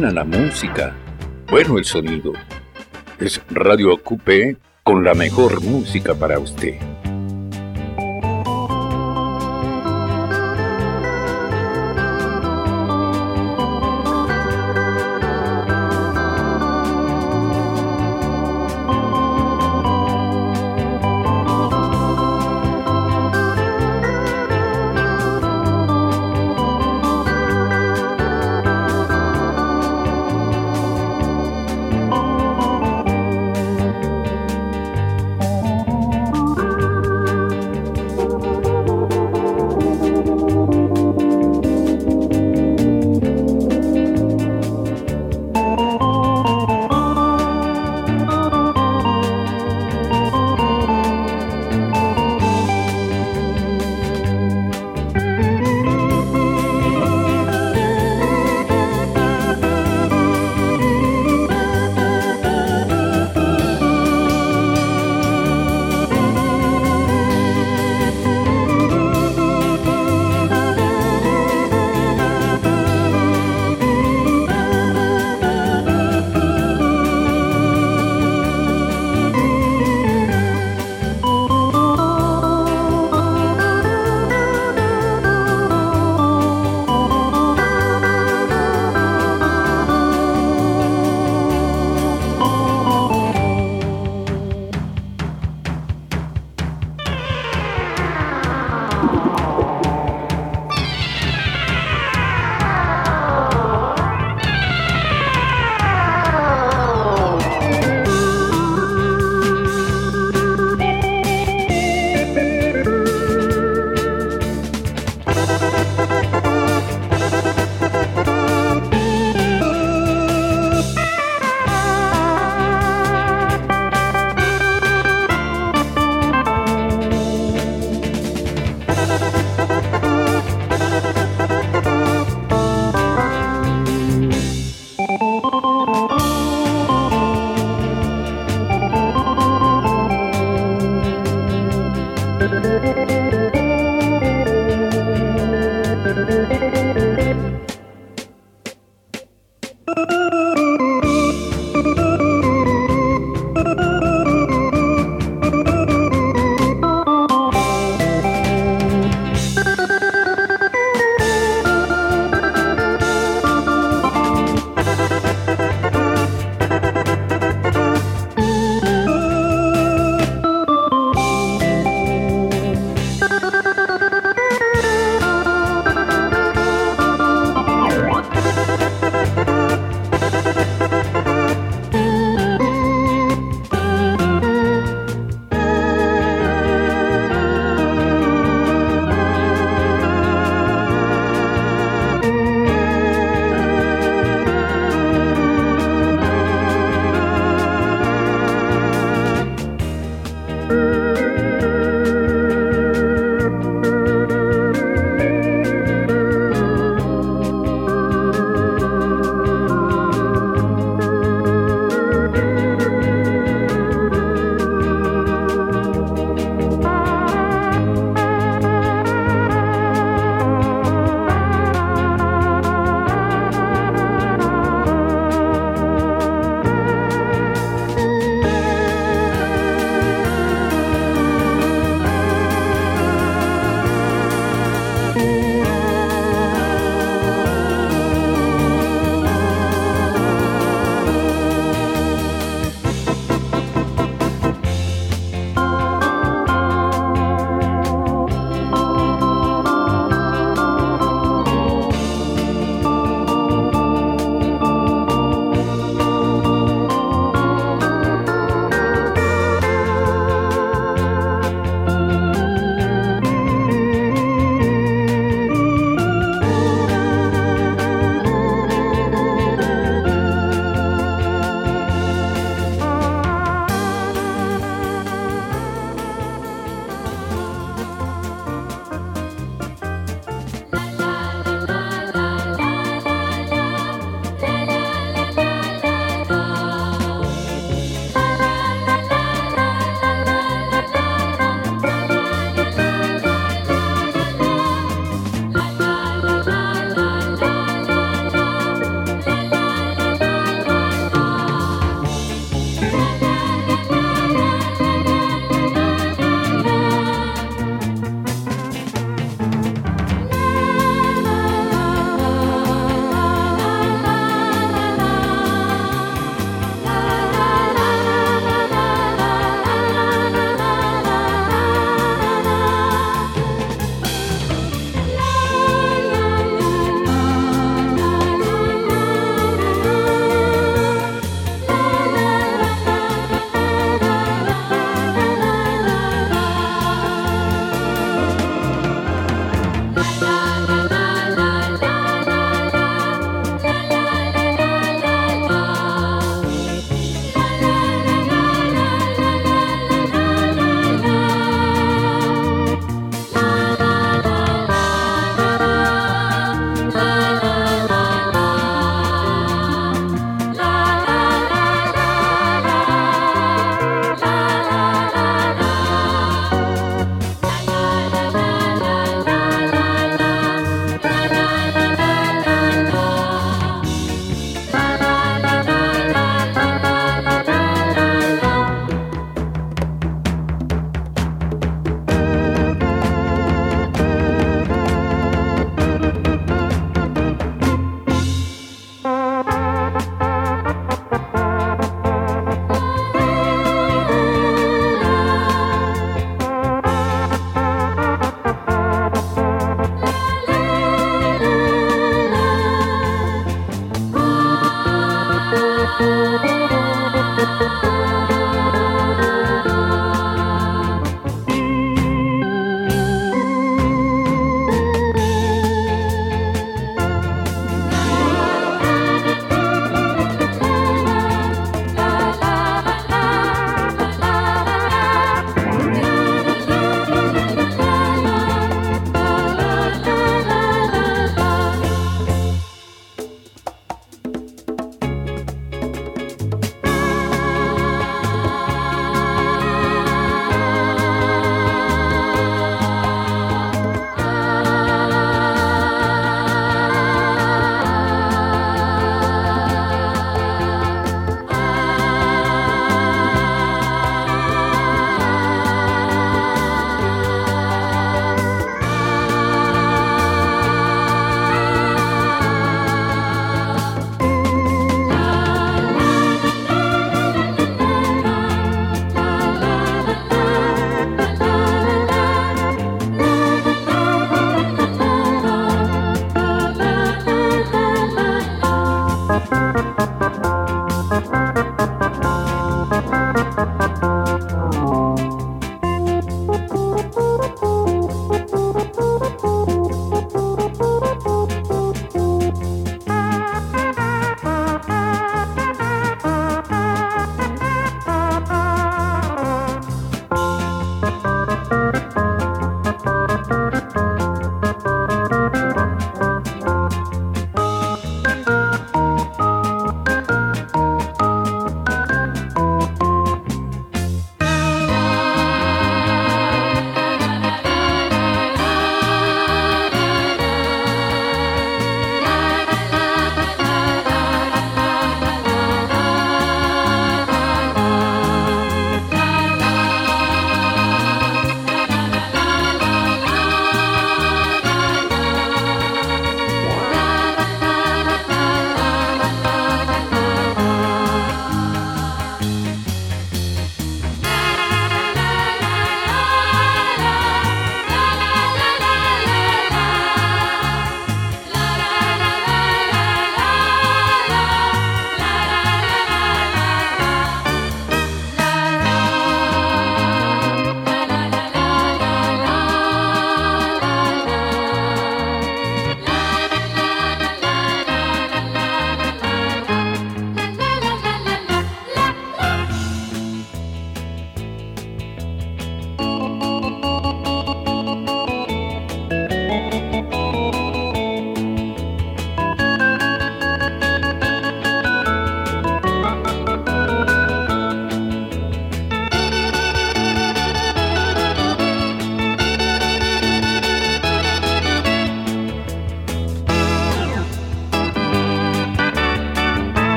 La música, bueno el sonido. Es Radio Ocupe con la mejor música para usted.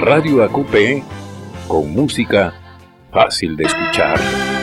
Radio AQP con música fácil de escuchar.